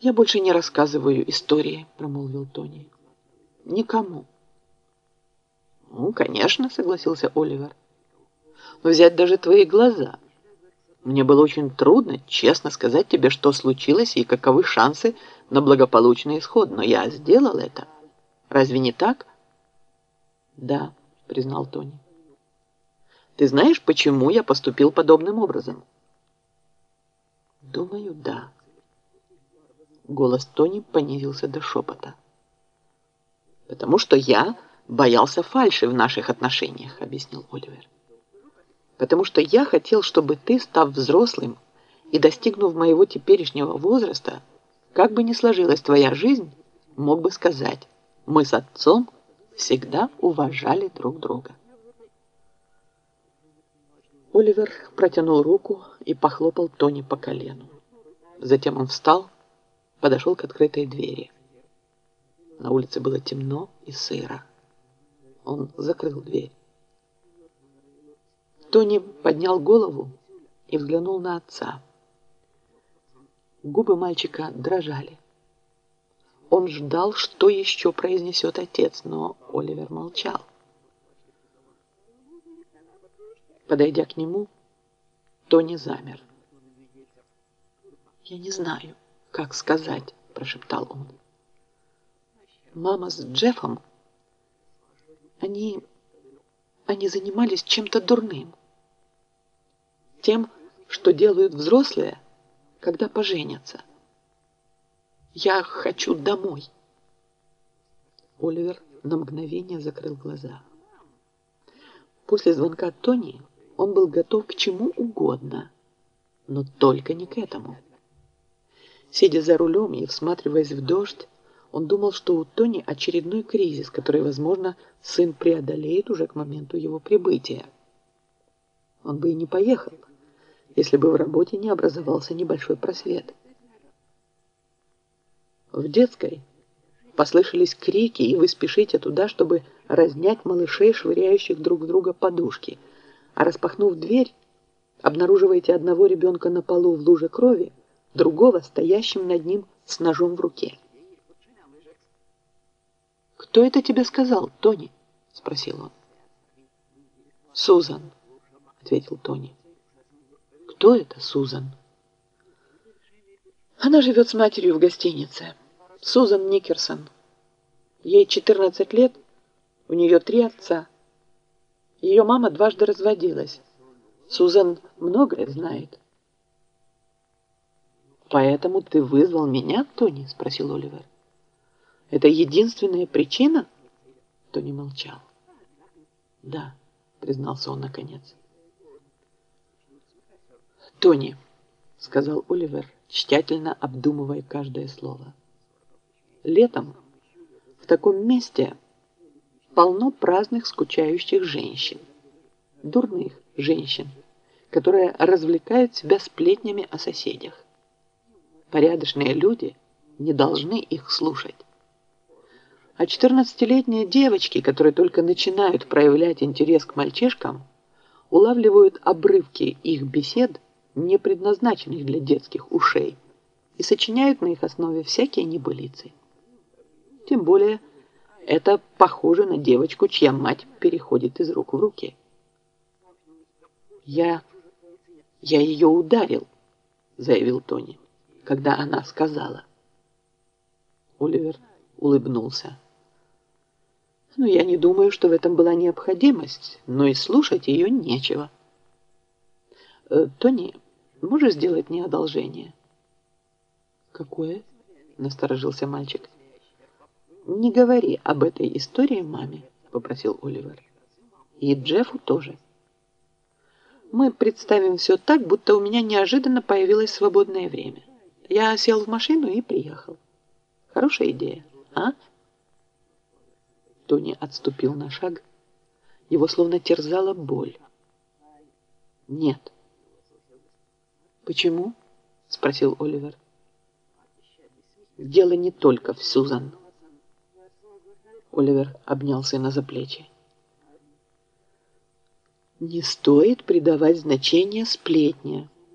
«Я больше не рассказываю истории», — промолвил Тони. «Никому». «Ну, конечно», — согласился Оливер. «Но взять даже твои глаза. Мне было очень трудно честно сказать тебе, что случилось и каковы шансы на благополучный исход, но я сделал это. Разве не так?» «Да», — признал Тони. «Ты знаешь, почему я поступил подобным образом?» «Думаю, да». Голос Тони понизился до шепота. «Потому что я боялся фальши в наших отношениях», — объяснил Оливер. «Потому что я хотел, чтобы ты, став взрослым и достигнув моего теперешнего возраста, как бы ни сложилась твоя жизнь, мог бы сказать, мы с отцом всегда уважали друг друга». Оливер протянул руку и похлопал Тони по колену. Затем он встал подошел к открытой двери. На улице было темно и сыро. Он закрыл дверь. Тони поднял голову и взглянул на отца. Губы мальчика дрожали. Он ждал, что еще произнесет отец, но Оливер молчал. Подойдя к нему, Тони замер. «Я не знаю», как сказать?» – прошептал он. «Мама с Джеффом, они, они занимались чем-то дурным. Тем, что делают взрослые, когда поженятся. Я хочу домой». Оливер на мгновение закрыл глаза. После звонка Тони он был готов к чему угодно, но только не к этому. Сидя за рулем и всматриваясь в дождь, он думал, что у Тони очередной кризис, который, возможно, сын преодолеет уже к моменту его прибытия. Он бы и не поехал, если бы в работе не образовался небольшой просвет. В детской послышались крики, и вы спешите туда, чтобы разнять малышей, швыряющих друг друга подушки. А распахнув дверь, обнаруживаете одного ребенка на полу в луже крови, другого стоящим над ним с ножом в руке. «Кто это тебе сказал, Тони?» — спросил он. «Сузан», — ответил Тони. «Кто это Сузан?» «Она живет с матерью в гостинице. Сузан Никерсон. Ей 14 лет, у нее три отца. Ее мама дважды разводилась. Сузан многое знает». «Поэтому ты вызвал меня, Тони?» – спросил Оливер. «Это единственная причина?» Тони молчал. «Да», – признался он наконец. «Тони», – сказал Оливер, тщательно обдумывая каждое слово. «Летом в таком месте полно праздных, скучающих женщин, дурных женщин, которые развлекают себя сплетнями о соседях. Порядочные люди не должны их слушать. А 14-летние девочки, которые только начинают проявлять интерес к мальчишкам, улавливают обрывки их бесед, не предназначенных для детских ушей, и сочиняют на их основе всякие небылицы. Тем более, это похоже на девочку, чья мать переходит из рук в руки. «Я... я ее ударил», — заявил Тони когда она сказала. Оливер улыбнулся. Ну, я не думаю, что в этом была необходимость, но и слушать ее нечего. Э, Тони, можешь сделать мне одолжение? Какое? Насторожился мальчик. Не говори об этой истории маме, попросил Оливер. И Джеффу тоже. Мы представим все так, будто у меня неожиданно появилось свободное время. Я сел в машину и приехал. Хорошая идея, а? Тони отступил на шаг. Его словно терзала боль. Нет. Почему? Спросил Оливер. Дело не только в Сюзан. Оливер обнял сына за плечи. Не стоит придавать значение сплетне,